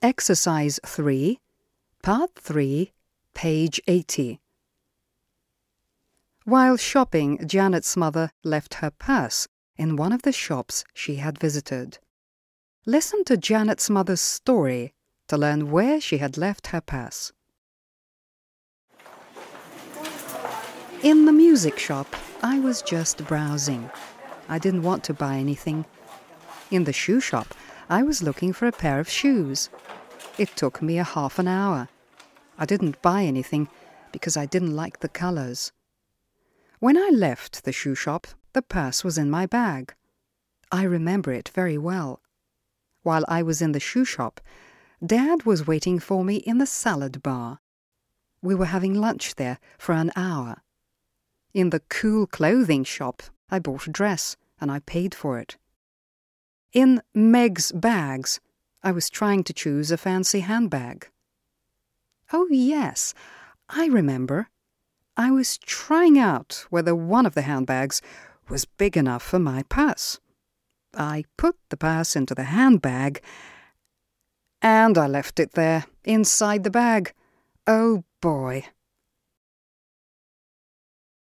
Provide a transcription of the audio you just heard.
Exercise 3, Part 3, page 80. While shopping, Janet's mother left her purse in one of the shops she had visited. Listen to Janet's mother's story to learn where she had left her purse. In the music shop, I was just browsing. I didn't want to buy anything. In the shoe shop, I was looking for a pair of shoes. It took me a half an hour. I didn't buy anything because I didn't like the colors. When I left the shoe shop, the purse was in my bag. I remember it very well. While I was in the shoe shop, Dad was waiting for me in the salad bar. We were having lunch there for an hour. In the cool clothing shop, I bought a dress and I paid for it. In Meg's bags, I was trying to choose a fancy handbag. Oh, yes, I remember. I was trying out whether one of the handbags was big enough for my purse. I put the purse into the handbag and I left it there, inside the bag. Oh boy,